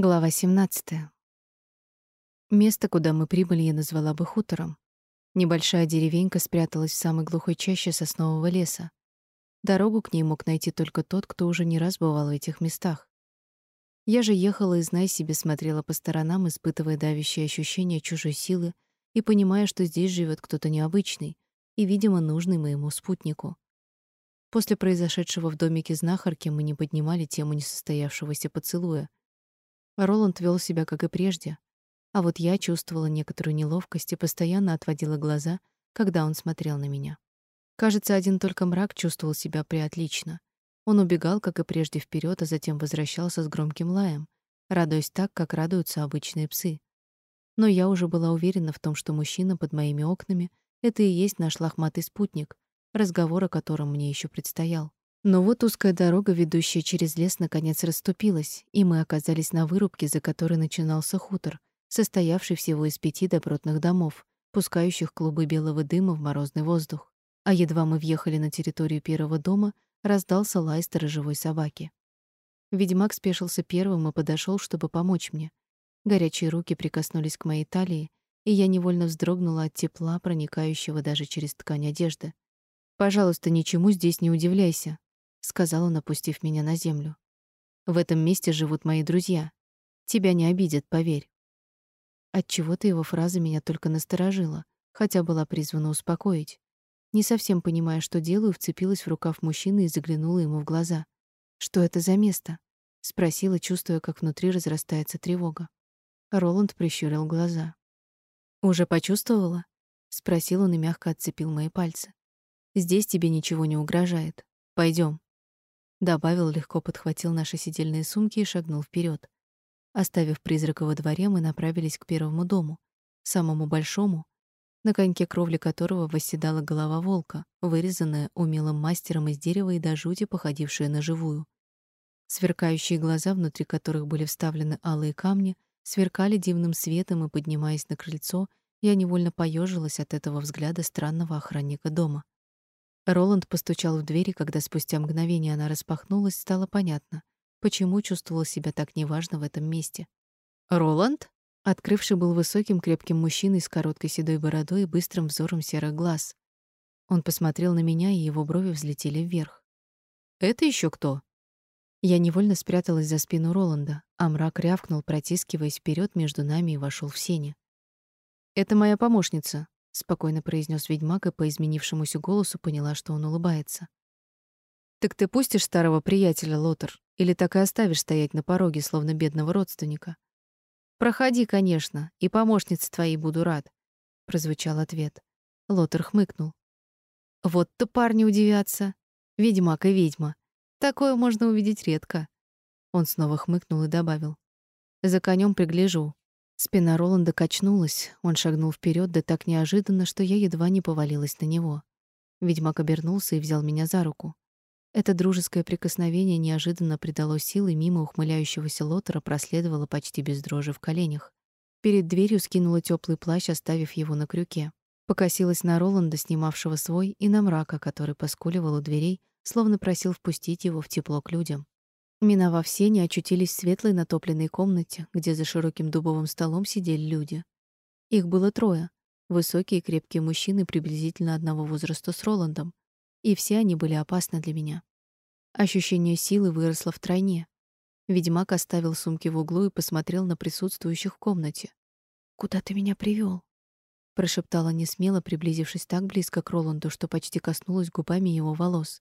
Глава 17. Место, куда мы прибыли, я назвала бы хутором. Небольшая деревенька спряталась в самой глухой чаще соснового леса. Дорогу к ней мог найти только тот, кто уже не раз бывал в этих местах. Я же ехала и, зная себе, смотрела по сторонам, испытывая давящее ощущение чужой силы и понимая, что здесь живет кто-то необычный и, видимо, нужный моему спутнику. После произошедшего в домике знахарки мы не поднимали тему несостоявшегося поцелуя — Роланд вел себя как и прежде, а вот я чувствовала некоторую неловкость и постоянно отводила глаза, когда он смотрел на меня. Кажется, один только мрак чувствовал себя приотлично. Он убегал, как и прежде, вперед, а затем возвращался с громким лаем, радуясь так, как радуются обычные псы. Но я уже была уверена в том, что мужчина под моими окнами — это и есть наш лохматый спутник, разговор о котором мне еще предстоял. Но вот узкая дорога, ведущая через лес, наконец расступилась, и мы оказались на вырубке, за которой начинался хутор, состоявший всего из пяти добротных домов, пускающих клубы белого дыма в морозный воздух. А едва мы въехали на территорию первого дома, раздался лай сторожевой собаки. Ведьмак спешился первым и подошел, чтобы помочь мне. Горячие руки прикоснулись к моей талии, и я невольно вздрогнула от тепла, проникающего даже через ткань одежды. «Пожалуйста, ничему здесь не удивляйся», сказал он, опустив меня на землю. В этом месте живут мои друзья. Тебя не обидят, поверь. От чего-то его фраза меня только насторожила, хотя была призвана успокоить. Не совсем понимая, что делаю, вцепилась в рукав мужчины и заглянула ему в глаза. Что это за место? спросила, чувствуя, как внутри разрастается тревога. Роланд прищурил глаза. Уже почувствовала? спросил он и мягко отцепил мои пальцы. Здесь тебе ничего не угрожает. Пойдем. Добавил, легко подхватил наши сидельные сумки и шагнул вперед. Оставив призрака во дворе, мы направились к первому дому, самому большому, на коньке кровли которого восседала голова волка, вырезанная умелым мастером из дерева и до жути походившая на живую. Сверкающие глаза, внутри которых были вставлены алые камни, сверкали дивным светом, и, поднимаясь на крыльцо, я невольно поежилась от этого взгляда странного охранника дома. Роланд постучал в дверь, и когда спустя мгновение она распахнулась, стало понятно, почему чувствовал себя так неважно в этом месте. «Роланд?» Открывший был высоким, крепким мужчиной с короткой седой бородой и быстрым взором серых глаз. Он посмотрел на меня, и его брови взлетели вверх. «Это еще кто?» Я невольно спряталась за спину Роланда, а мрак рявкнул, протискиваясь вперед между нами и вошел в сени. «Это моя помощница, спокойно произнес ведьмак и по изменившемуся голосу поняла, что он улыбается. Так ты пустишь старого приятеля, Лотер, или так и оставишь стоять на пороге, словно бедного родственника? Проходи, конечно, и помощнице твоей буду рад, прозвучал ответ. Лотер хмыкнул. Вот-то парни удивятся. Ведьмак и ведьма. Такое можно увидеть редко. Он снова хмыкнул и добавил: За конем пригляжу. Спина Роланда качнулась, он шагнул вперед, да так неожиданно, что я едва не повалилась на него. Ведьмак обернулся и взял меня за руку. Это дружеское прикосновение неожиданно придало силы, мимо ухмыляющегося Лотера проследовало почти без дрожи в коленях. Перед дверью скинула теплый плащ, оставив его на крюке. Покосилась на Роланда, снимавшего свой, и на мрака, который поскуливал у дверей, словно просил впустить его в тепло к людям. Миновав сени, очутились в светлой натопленной комнате, где за широким дубовым столом сидели люди. Их было трое. Высокие крепкие мужчины приблизительно одного возраста с Роландом. И все они были опасны для меня. Ощущение силы выросло втройне. Ведьмак оставил сумки в углу и посмотрел на присутствующих в комнате. «Куда ты меня привел? прошептала несмело, приблизившись так близко к Роланду, что почти коснулась губами его волос.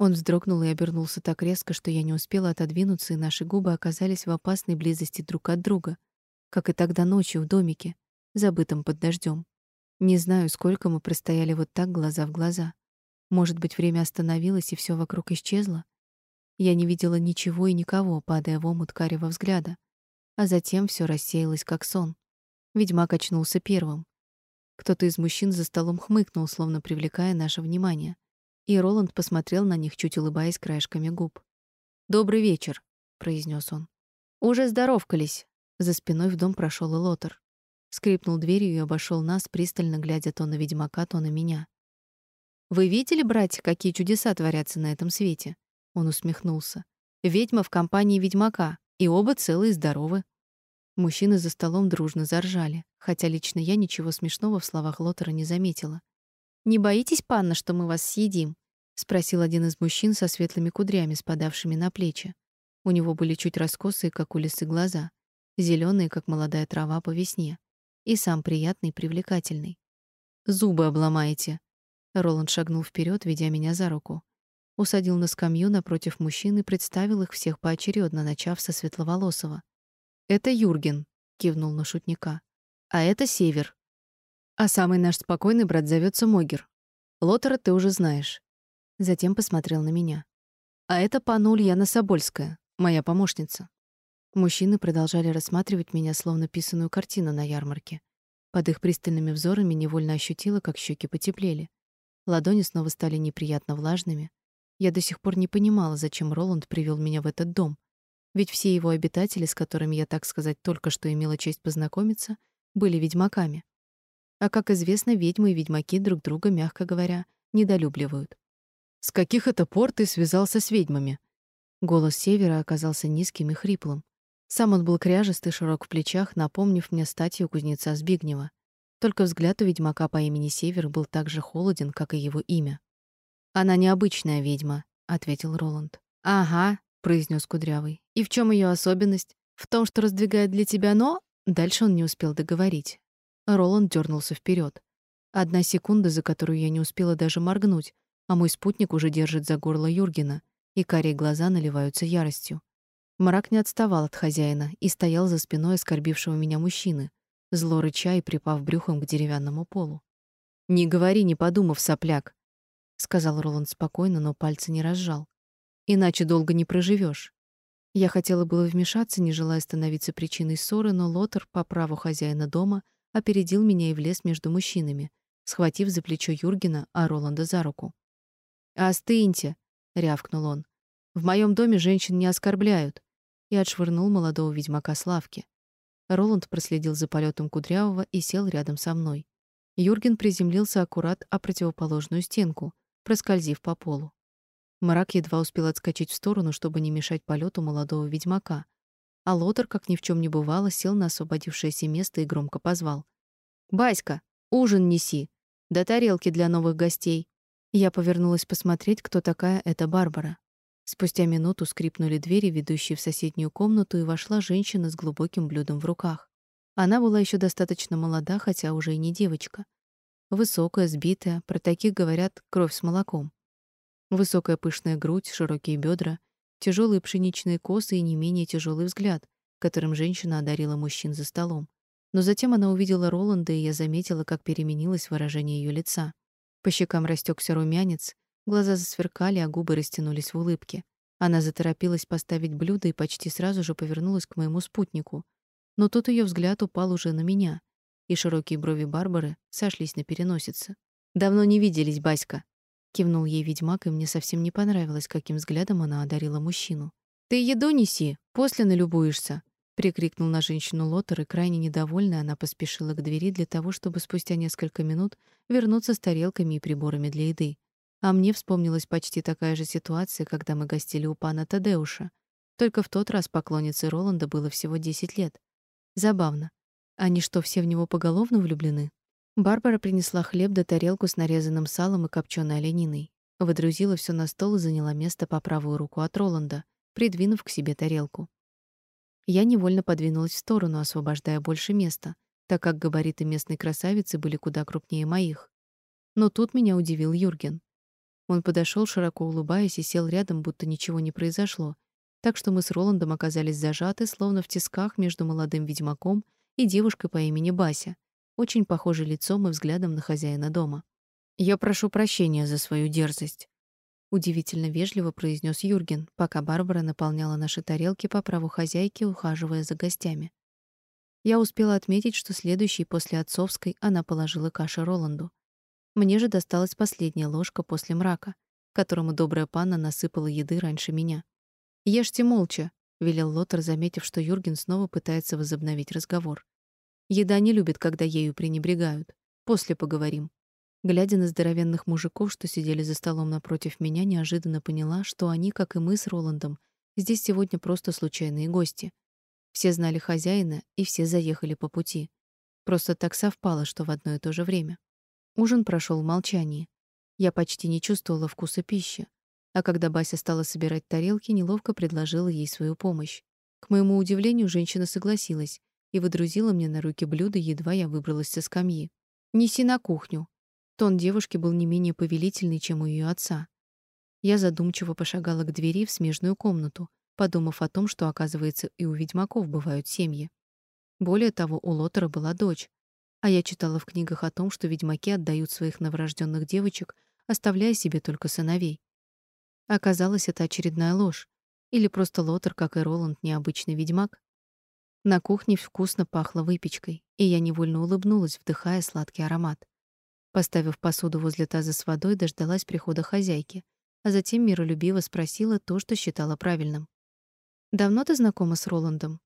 Он вздрогнул и обернулся так резко, что я не успела отодвинуться, и наши губы оказались в опасной близости друг от друга, как и тогда ночью в домике, забытом под дождем. Не знаю, сколько мы простояли вот так глаза в глаза. Может быть, время остановилось и все вокруг исчезло? Я не видела ничего и никого, падая в омут карего взгляда. А затем все рассеялось, как сон. Ведьмак очнулся первым. Кто-то из мужчин за столом хмыкнул, словно привлекая наше внимание и Роланд посмотрел на них, чуть улыбаясь краешками губ. «Добрый вечер», — произнес он. «Уже здоровкались». За спиной в дом прошел и Лотер. Скрипнул дверью и обошел нас, пристально глядя то на ведьмака, то на меня. «Вы видели, братья, какие чудеса творятся на этом свете?» Он усмехнулся. «Ведьма в компании ведьмака. И оба целы и здоровы. Мужчины за столом дружно заржали, хотя лично я ничего смешного в словах Лотера не заметила. «Не боитесь, панна, что мы вас съедим?» — спросил один из мужчин со светлыми кудрями, спадавшими на плечи. У него были чуть раскосые, как у лисы, глаза, зеленые, как молодая трава по весне, и сам приятный, привлекательный. «Зубы обломаете!» Роланд шагнул вперед, ведя меня за руку. Усадил на скамью напротив мужчин и представил их всех поочередно, начав со светловолосого. «Это Юрген», — кивнул на шутника. «А это Север. А самый наш спокойный брат зовется Могер. Лотера ты уже знаешь. Затем посмотрел на меня. А это панна Ульяна Собольская, моя помощница. Мужчины продолжали рассматривать меня словно писаную картину на ярмарке. Под их пристальными взорами невольно ощутила, как щеки потеплели. Ладони снова стали неприятно влажными. Я до сих пор не понимала, зачем Роланд привел меня в этот дом. Ведь все его обитатели, с которыми я, так сказать, только что имела честь познакомиться, были ведьмаками. А как известно, ведьмы и ведьмаки друг друга, мягко говоря, недолюбливают. С каких это пор ты связался с ведьмами? Голос Севера оказался низким и хриплым. Сам он был кряжестый, широк в плечах, напомнив мне статью кузнеца Збигнева. Только взгляд у ведьмака по имени Север был так же холоден, как и его имя. Она необычная ведьма, ответил Роланд. Ага, произнес Кудрявый. И в чем ее особенность? В том, что раздвигает для тебя но? Дальше он не успел договорить. Роланд дернулся вперед. Одна секунда, за которую я не успела даже моргнуть, а мой спутник уже держит за горло Юргена, и карие глаза наливаются яростью. Мрак не отставал от хозяина и стоял за спиной оскорбившего меня мужчины, зло рыча и припав брюхом к деревянному полу. «Не говори, не подумав, сопляк», — сказал Роланд спокойно, но пальцы не разжал. «Иначе долго не проживешь. Я хотела было вмешаться, не желая становиться причиной ссоры, но Лотер, по праву хозяина дома, — опередил меня и влез между мужчинами, схватив за плечо Юргена, а Роланда за руку. «Остыньте!» — рявкнул он. «В моем доме женщин не оскорбляют!» и отшвырнул молодого ведьмака Славки. Роланд проследил за полетом Кудрявого и сел рядом со мной. Юрген приземлился аккурат о противоположную стенку, проскользив по полу. Мрак едва успел отскочить в сторону, чтобы не мешать полету молодого ведьмака, а Лотер, как ни в чем не бывало, сел на освободившееся место и громко позвал. «Баська, ужин неси! Да тарелки для новых гостей!» Я повернулась посмотреть, кто такая эта Барбара. Спустя минуту скрипнули двери, ведущие в соседнюю комнату, и вошла женщина с глубоким блюдом в руках. Она была еще достаточно молода, хотя уже и не девочка. Высокая, сбитая, про таких говорят кровь с молоком. Высокая пышная грудь, широкие бедра, тяжелые пшеничные косы и не менее тяжелый взгляд, которым женщина одарила мужчин за столом. Но затем она увидела Роланда, и я заметила, как переменилось выражение ее лица. По щекам растекся румянец, глаза засверкали, а губы растянулись в улыбке. Она заторопилась поставить блюдо и почти сразу же повернулась к моему спутнику. Но тут ее взгляд упал уже на меня, и широкие брови Барбары сошлись на переносице. «Давно не виделись, Баська», Кивнул ей ведьмак, и мне совсем не понравилось, каким взглядом она одарила мужчину. «Ты еду неси, после налюбуешься!» Прикрикнул на женщину Лотер, и крайне недовольная она поспешила к двери для того, чтобы спустя несколько минут вернуться с тарелками и приборами для еды. А мне вспомнилась почти такая же ситуация, когда мы гостили у пана Тадеуша. Только в тот раз поклоннице Роланда было всего 10 лет. Забавно. Они что, все в него поголовно влюблены? Барбара принесла хлеб да тарелку с нарезанным салом и копченой олениной. Выдрузила все на стол и заняла место по правую руку от Роланда, придвинув к себе тарелку. Я невольно подвинулась в сторону, освобождая больше места, так как габариты местной красавицы были куда крупнее моих. Но тут меня удивил Юрген. Он подошел, широко улыбаясь, и сел рядом, будто ничего не произошло, так что мы с Роландом оказались зажаты, словно в тисках между молодым ведьмаком и девушкой по имени Бася — очень похожий лицом и взглядом на хозяина дома. «Я прошу прощения за свою дерзость», — удивительно вежливо произнес Юрген, пока Барбара наполняла наши тарелки по праву хозяйки, ухаживая за гостями. Я успела отметить, что следующей после отцовской она положила каши Роланду. Мне же досталась последняя ложка после мрака, которому добрая панна насыпала еды раньше меня. «Ешьте молча», — велел Лотер, заметив, что Юрген снова пытается возобновить разговор. Еда не любит, когда ею пренебрегают. После поговорим. Глядя на здоровенных мужиков, что сидели за столом напротив меня, неожиданно поняла, что они, как и мы с Роландом, Здесь сегодня просто случайные гости. Все знали хозяина, и все заехали по пути. Просто так совпало, что в одно и то же время. Ужин прошел в молчании. Я почти не чувствовала вкуса пищи. А когда Бася стала собирать тарелки, неловко предложила ей свою помощь. К моему удивлению, женщина согласилась и выдрузила мне на руки блюдо, едва я выбралась со скамьи. «Неси на кухню». Тон девушки был не менее повелительный, чем у ее отца. Я задумчиво пошагала к двери в смежную комнату, подумав о том, что, оказывается, и у ведьмаков бывают семьи. Более того, у Лотера была дочь, а я читала в книгах о том, что ведьмаки отдают своих новорожденных девочек, оставляя себе только сыновей. Оказалось, это очередная ложь. Или просто Лотер, как и Роланд, необычный ведьмак. На кухне вкусно пахло выпечкой, и я невольно улыбнулась, вдыхая сладкий аромат. Поставив посуду возле таза с водой, дождалась прихода хозяйки, а затем миролюбиво спросила то, что считала правильным. «Давно ты знакома с Роландом?»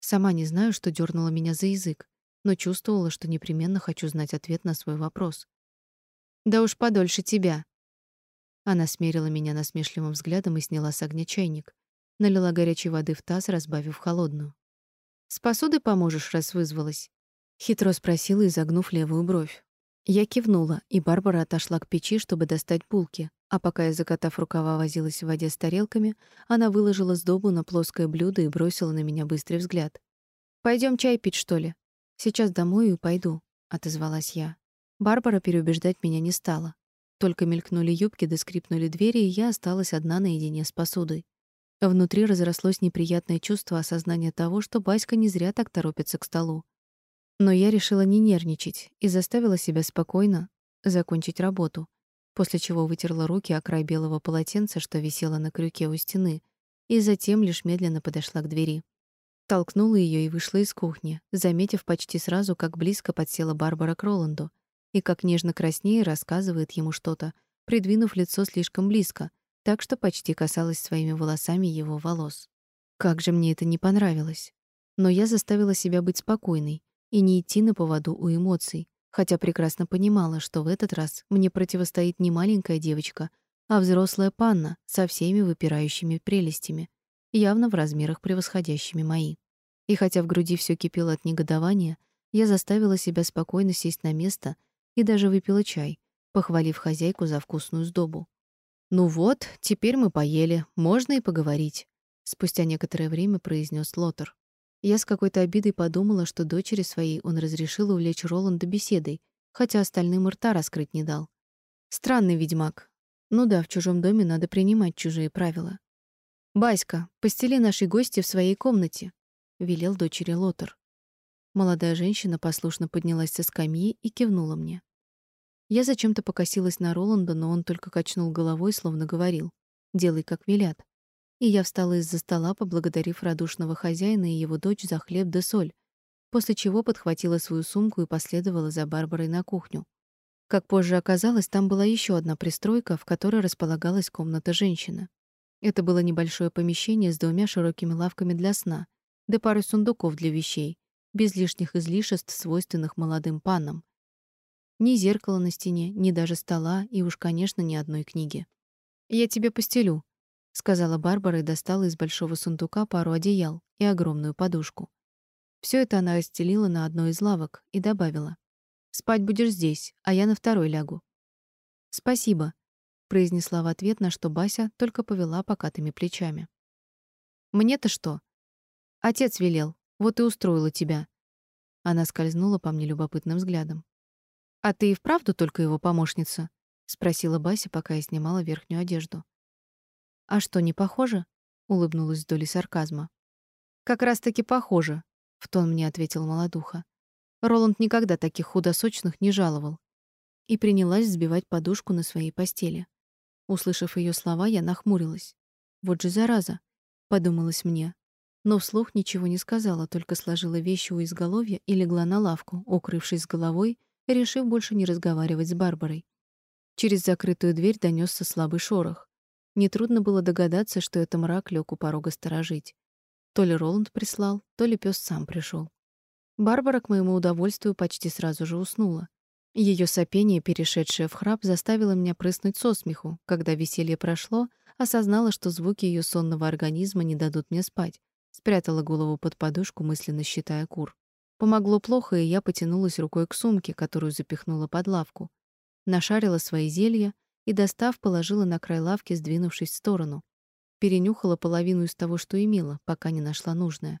Сама не знаю, что дернуло меня за язык, но чувствовала, что непременно хочу знать ответ на свой вопрос. «Да уж подольше тебя». Она смерила меня насмешливым взглядом и сняла с огня чайник. Налила горячей воды в таз, разбавив холодную. «С посудой поможешь, раз вызвалась?» Хитро спросила, изогнув левую бровь. Я кивнула, и Барбара отошла к печи, чтобы достать булки, а пока я, закатав рукава, возилась в воде с тарелками, она выложила сдобу на плоское блюдо и бросила на меня быстрый взгляд. Пойдем чай пить, что ли?» «Сейчас домой и пойду», — отозвалась я. Барбара переубеждать меня не стала. Только мелькнули юбки да скрипнули двери, и я осталась одна наедине с посудой. Внутри разрослось неприятное чувство осознания того, что Баська не зря так торопится к столу. Но я решила не нервничать и заставила себя спокойно закончить работу, после чего вытерла руки о край белого полотенца, что висело на крюке у стены, и затем лишь медленно подошла к двери. Толкнула ее и вышла из кухни, заметив почти сразу, как близко подсела Барбара к Роланду и как нежно краснее рассказывает ему что-то, придвинув лицо слишком близко, так что почти касалась своими волосами его волос. Как же мне это не понравилось. Но я заставила себя быть спокойной и не идти на поводу у эмоций, хотя прекрасно понимала, что в этот раз мне противостоит не маленькая девочка, а взрослая панна со всеми выпирающими прелестями, явно в размерах превосходящими мои. И хотя в груди все кипело от негодования, я заставила себя спокойно сесть на место и даже выпила чай, похвалив хозяйку за вкусную сдобу. «Ну вот, теперь мы поели, можно и поговорить», — спустя некоторое время произнес Лотер. Я с какой-то обидой подумала, что дочери своей он разрешил увлечь Роланда беседой, хотя остальным рта раскрыть не дал. Странный ведьмак. Ну да, в чужом доме надо принимать чужие правила. «Баська, постели нашей гости в своей комнате», — велел дочери Лотер. Молодая женщина послушно поднялась со скамьи и кивнула мне. Я зачем-то покосилась на Роланда, но он только качнул головой, словно говорил «делай, как велят». И я встала из-за стола, поблагодарив радушного хозяина и его дочь за хлеб да соль, после чего подхватила свою сумку и последовала за Барбарой на кухню. Как позже оказалось, там была еще одна пристройка, в которой располагалась комната женщины. Это было небольшое помещение с двумя широкими лавками для сна, да парой сундуков для вещей, без лишних излишеств, свойственных молодым панам. Ни зеркала на стене, ни даже стола, и уж, конечно, ни одной книги. «Я тебе постелю», — сказала Барбара и достала из большого сундука пару одеял и огромную подушку. Все это она расстелила на одной из лавок и добавила. «Спать будешь здесь, а я на второй лягу». «Спасибо», произнесла в ответ, на что Бася только повела покатыми плечами. Мне-то что? Отец велел. Вот и устроила тебя. Она скользнула по мне любопытным взглядом. А ты и вправду только его помощница? спросила Бася, пока я снимала верхнюю одежду. А что, не похоже? улыбнулась с сарказма. Как раз таки похоже, в тон мне ответил молодуха. Роланд никогда таких худосочных не жаловал. И принялась взбивать подушку на своей постели. Услышав ее слова, я нахмурилась. Вот же зараза, подумалось мне. Но вслух ничего не сказала, только сложила вещи у изголовья и легла на лавку, укрывшись головой, решив больше не разговаривать с Барбарой. Через закрытую дверь донесся слабый шорох. Нетрудно было догадаться, что это мрак лег у порога сторожить. То ли Роланд прислал, то ли пес сам пришел. Барбара, к моему удовольствию, почти сразу же уснула. Ее сопение, перешедшее в храп, заставило меня прыснуть со смеху, когда веселье прошло, Осознала, что звуки ее сонного организма не дадут мне спать. Спрятала голову под подушку, мысленно считая кур. Помогло плохо, и я потянулась рукой к сумке, которую запихнула под лавку. Нашарила свои зелья и, достав, положила на край лавки, сдвинувшись в сторону. Перенюхала половину из того, что имела, пока не нашла нужное.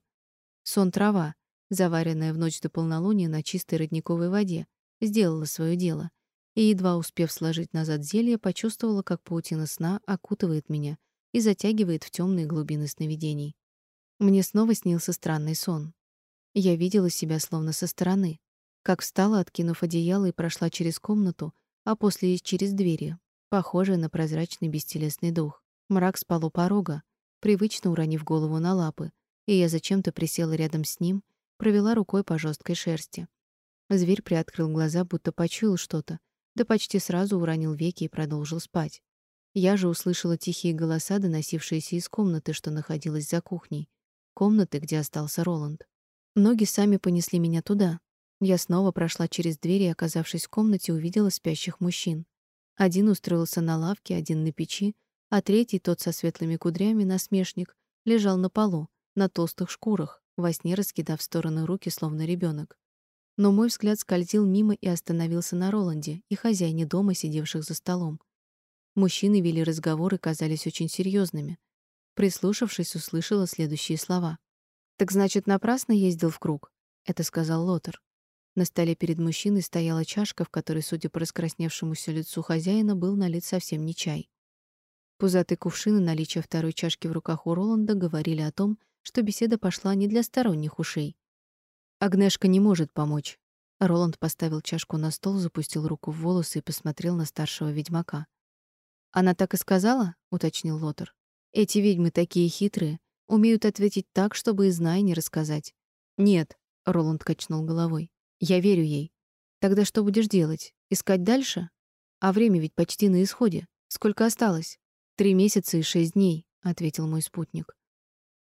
Сон трава, заваренная в ночь до полнолуния на чистой родниковой воде, сделала свое дело. И едва успев сложить назад зелье, почувствовала, как паутина сна окутывает меня и затягивает в темные глубины сновидений. Мне снова снился странный сон. Я видела себя словно со стороны, как встала, откинув одеяло и прошла через комнату, а после и через двери, похожая на прозрачный бестелесный дух. Мрак спал у порога, привычно уронив голову на лапы, и я зачем-то присела рядом с ним, провела рукой по жесткой шерсти. Зверь приоткрыл глаза, будто почуял что-то, да почти сразу уронил веки и продолжил спать. Я же услышала тихие голоса, доносившиеся из комнаты, что находилась за кухней, комнаты, где остался Роланд. Ноги сами понесли меня туда. Я снова прошла через дверь и, оказавшись в комнате, увидела спящих мужчин. Один устроился на лавке, один на печи, а третий, тот со светлыми кудрями, насмешник, лежал на полу, на толстых шкурах, во сне раскидав в стороны руки, словно ребенок. Но мой взгляд скользил мимо и остановился на Роланде и хозяине дома, сидевших за столом. Мужчины вели разговоры, казались очень серьезными. Прислушавшись, услышала следующие слова. Так значит, напрасно ездил в круг, это сказал Лотер. На столе перед мужчиной стояла чашка, в которой, судя по раскрасневшемуся лицу хозяина, был налит совсем не чай. Пузатый кувшин и наличие второй чашки в руках у Роланда говорили о том, что беседа пошла не для сторонних ушей. Агнешка не может помочь. Роланд поставил чашку на стол, запустил руку в волосы и посмотрел на старшего ведьмака. Она так и сказала, уточнил Лотер. Эти ведьмы такие хитрые, Умеют ответить так, чтобы и зная не рассказать. Нет, Роланд качнул головой. Я верю ей. Тогда что будешь делать? Искать дальше? А время ведь почти на исходе. Сколько осталось? Три месяца и шесть дней, ответил мой спутник.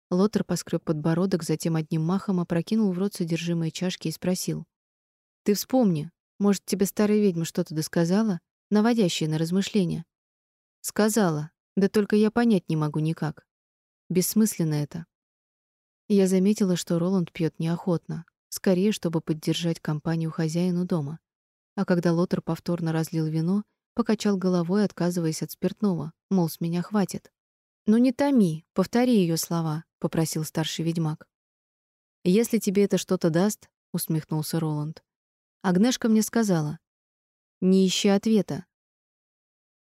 Лотер поскреб подбородок, затем одним махом опрокинул в рот содержимое чашки и спросил: "Ты вспомни, может, тебе старая ведьма что-то досказала, наводящее на размышления?" "Сказала, да только я понять не могу никак. Бессмысленно это. Я заметила, что Роланд пьет неохотно, скорее, чтобы поддержать компанию хозяину дома. А когда Лотер повторно разлил вино, покачал головой, отказываясь от спиртного, мол, с меня хватит. «Ну не томи, повтори ее слова», — попросил старший ведьмак. «Если тебе это что-то даст», — усмехнулся Роланд. Агнешка мне сказала, «Не ищи ответа,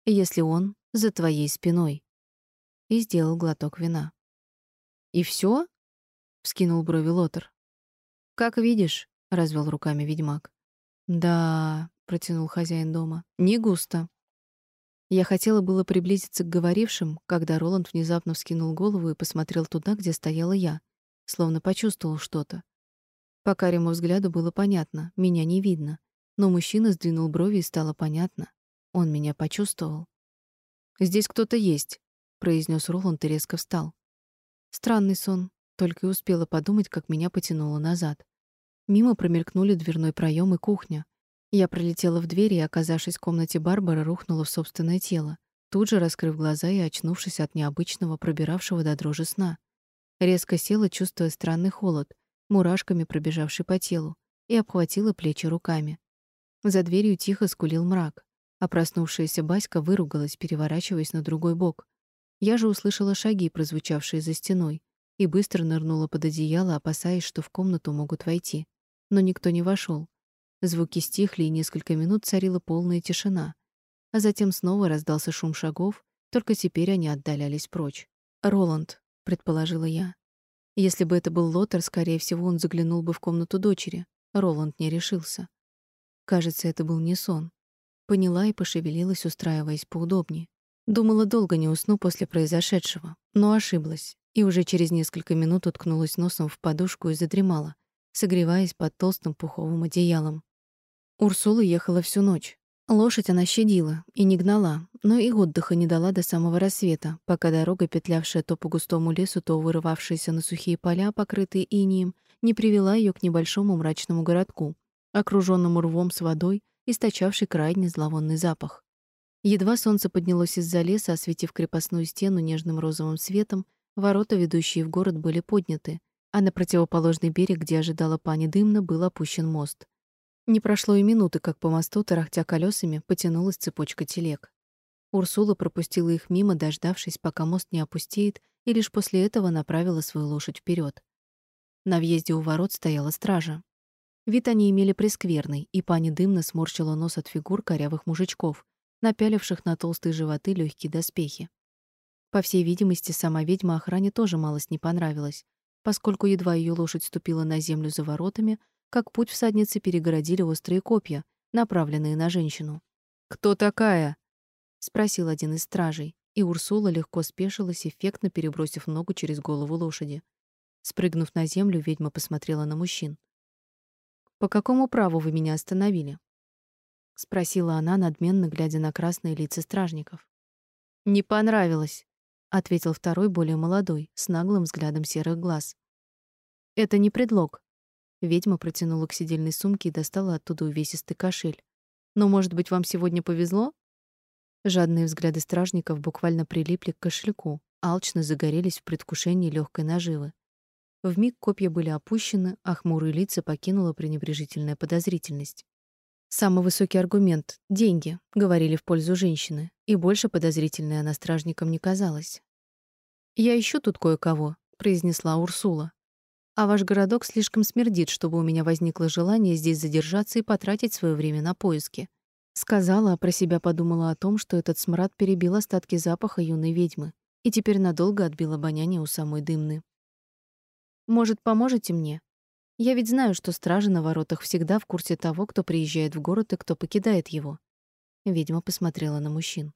если он за твоей спиной» и сделал глоток вина. «И все? вскинул брови Лотер. «Как видишь», — развел руками ведьмак. «Да», — протянул хозяин дома, — «не густо». Я хотела было приблизиться к говорившим, когда Роланд внезапно вскинул голову и посмотрел туда, где стояла я, словно почувствовал что-то. По карему взгляду было понятно, меня не видно, но мужчина сдвинул брови и стало понятно. Он меня почувствовал. «Здесь кто-то есть», произнес Роланд и резко встал. Странный сон, только и успела подумать, как меня потянуло назад. Мимо промелькнули дверной проем и кухня. Я пролетела в дверь и, оказавшись в комнате Барбары, рухнула в собственное тело, тут же раскрыв глаза и очнувшись от необычного, пробиравшего до дрожи сна. Резко села, чувствуя странный холод, мурашками пробежавший по телу, и обхватила плечи руками. За дверью тихо скулил мрак, а проснувшаяся Баська выругалась, переворачиваясь на другой бок. Я же услышала шаги, прозвучавшие за стеной, и быстро нырнула под одеяло, опасаясь, что в комнату могут войти. Но никто не вошел. Звуки стихли, и несколько минут царила полная тишина. А затем снова раздался шум шагов, только теперь они отдалялись прочь. «Роланд», — предположила я. Если бы это был Лотер, скорее всего, он заглянул бы в комнату дочери. Роланд не решился. Кажется, это был не сон. Поняла и пошевелилась, устраиваясь поудобнее. Думала, долго не усну после произошедшего, но ошиблась, и уже через несколько минут уткнулась носом в подушку и задремала, согреваясь под толстым пуховым одеялом. Урсула ехала всю ночь. Лошадь она щадила и не гнала, но и отдыха не дала до самого рассвета, пока дорога, петлявшая то по густому лесу, то вырывавшаяся на сухие поля, покрытые инеем, не привела ее к небольшому мрачному городку, окруженному рвом с водой, источавший крайне зловонный запах. Едва солнце поднялось из-за леса, осветив крепостную стену нежным розовым светом, ворота, ведущие в город, были подняты, а на противоположный берег, где ожидала пани Дымна, был опущен мост. Не прошло и минуты, как по мосту, тарахтя колесами, потянулась цепочка телег. Урсула пропустила их мимо, дождавшись, пока мост не опустеет, и лишь после этого направила свою лошадь вперед. На въезде у ворот стояла стража. Вид они имели прескверный, и пани дымно сморщила нос от фигур корявых мужичков, напяливших на толстые животы легкие доспехи. По всей видимости, сама ведьма охране тоже малость не понравилась, поскольку едва ее лошадь ступила на землю за воротами, как путь всадницы перегородили острые копья, направленные на женщину. «Кто такая?» — спросил один из стражей, и Урсула легко спешилась, эффектно перебросив ногу через голову лошади. Спрыгнув на землю, ведьма посмотрела на мужчин. «По какому праву вы меня остановили?» — спросила она, надменно глядя на красные лица стражников. «Не понравилось», — ответил второй, более молодой, с наглым взглядом серых глаз. «Это не предлог». Ведьма протянула к сидельной сумке и достала оттуда увесистый кошель. «Но, может быть, вам сегодня повезло?» Жадные взгляды стражников буквально прилипли к кошельку, алчно загорелись в предвкушении легкой наживы. Вмиг копья были опущены, а хмурые лица покинула пренебрежительная подозрительность. Самый высокий аргумент — деньги, говорили в пользу женщины, и больше подозрительной она стражникам не казалась. «Я ищу тут кое-кого», — произнесла Урсула. «А ваш городок слишком смердит, чтобы у меня возникло желание здесь задержаться и потратить свое время на поиски». Сказала, а про себя подумала о том, что этот смрад перебил остатки запаха юной ведьмы и теперь надолго отбил обоняние у самой дымны. Может, поможете мне? Я ведь знаю, что стражи на воротах всегда в курсе того, кто приезжает в город и кто покидает его. Ведьма посмотрела на мужчин.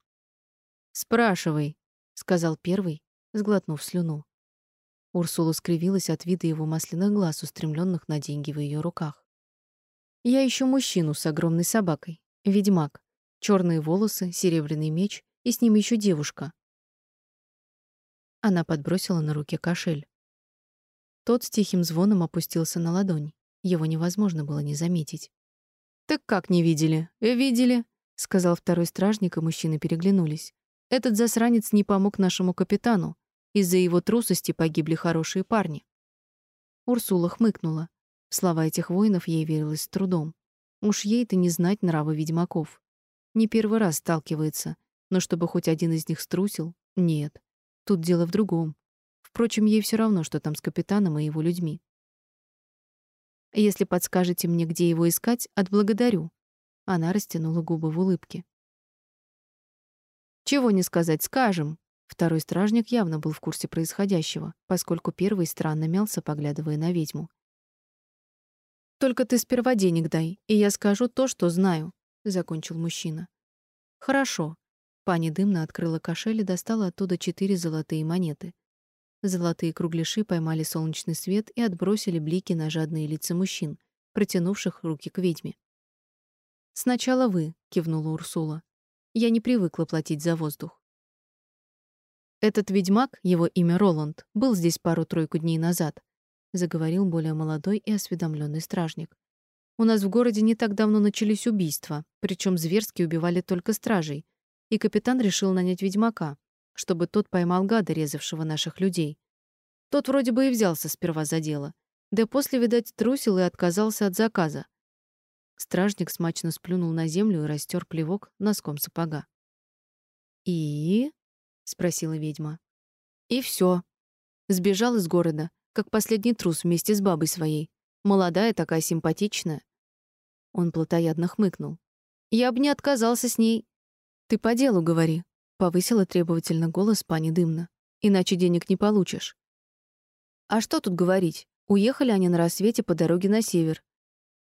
Спрашивай, сказал первый, сглотнув слюну. Урсула скривилась от вида его масляных глаз, устремленных на деньги в ее руках. Я ищу мужчину с огромной собакой, ведьмак, черные волосы, серебряный меч и с ним еще девушка. Она подбросила на руке кошель. Тот с тихим звоном опустился на ладонь. Его невозможно было не заметить. «Так как не видели?» «Э, «Видели», — сказал второй стражник, и мужчины переглянулись. «Этот засранец не помог нашему капитану. Из-за его трусости погибли хорошие парни». Урсула хмыкнула. Слова этих воинов ей верилось с трудом. Уж ей-то не знать нравы ведьмаков. Не первый раз сталкивается, но чтобы хоть один из них струсил — нет. Тут дело в другом. Впрочем, ей все равно, что там с капитаном и его людьми. Если подскажете мне, где его искать, отблагодарю. Она растянула губы в улыбке. Чего не сказать, скажем. Второй стражник явно был в курсе происходящего, поскольку первый странно мялся, поглядывая на ведьму. Только ты сперва денег дай, и я скажу то, что знаю, закончил мужчина. Хорошо. Пани дымно открыла кошель и достала оттуда четыре золотые монеты. Золотые кругляши поймали солнечный свет и отбросили блики на жадные лица мужчин, протянувших руки к ведьме. «Сначала вы», — кивнула Урсула. «Я не привыкла платить за воздух». «Этот ведьмак, его имя Роланд, был здесь пару-тройку дней назад», — заговорил более молодой и осведомленный стражник. «У нас в городе не так давно начались убийства, причем зверски убивали только стражей, и капитан решил нанять ведьмака, чтобы тот поймал гада, резавшего наших людей. Тот вроде бы и взялся сперва за дело, да после, видать, трусил и отказался от заказа. Стражник смачно сплюнул на землю и растер плевок носком сапога. «И?» — спросила ведьма. «И все. Сбежал из города, как последний трус вместе с бабой своей. Молодая такая симпатичная». Он плотоядно хмыкнул. «Я бы не отказался с ней. Ты по делу говори», Повысила требовательно голос пани Дымна. «Иначе денег не получишь». «А что тут говорить? Уехали они на рассвете по дороге на север».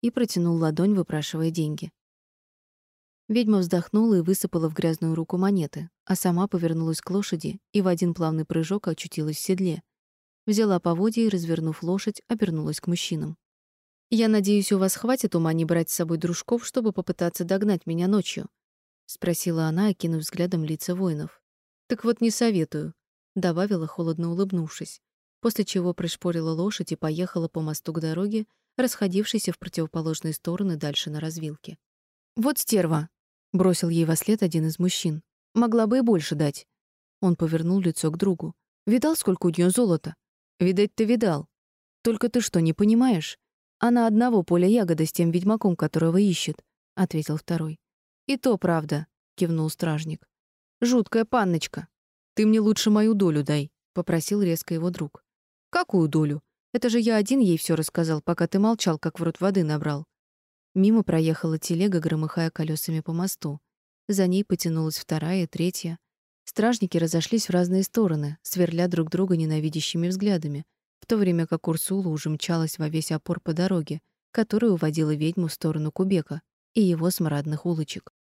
И протянул ладонь, выпрашивая деньги. Ведьма вздохнула и высыпала в грязную руку монеты, а сама повернулась к лошади и в один плавный прыжок очутилась в седле. Взяла поводья и, развернув лошадь, обернулась к мужчинам. «Я надеюсь, у вас хватит ума не брать с собой дружков, чтобы попытаться догнать меня ночью», — спросила она, окинув взглядом лица воинов. «Так вот не советую», — добавила, холодно улыбнувшись, после чего пришпорила лошадь и поехала по мосту к дороге, расходившейся в противоположные стороны дальше на развилке. «Вот стерва!» Бросил ей во след один из мужчин. Могла бы и больше дать. Он повернул лицо к другу. Видал, сколько у нее золота? Видать, ты видал. Только ты что, не понимаешь? Она одного поля ягода с тем ведьмаком, которого ищет, ответил второй. И то правда, кивнул стражник. Жуткая панночка. Ты мне лучше мою долю дай, попросил резко его друг. Какую долю? Это же я один ей все рассказал, пока ты молчал, как в рот воды набрал. Мимо проехала телега, громыхая колесами по мосту. За ней потянулась вторая, третья. Стражники разошлись в разные стороны, сверля друг друга ненавидящими взглядами, в то время как Урсула уже мчалась во весь опор по дороге, которая уводила ведьму в сторону Кубека и его смрадных улочек.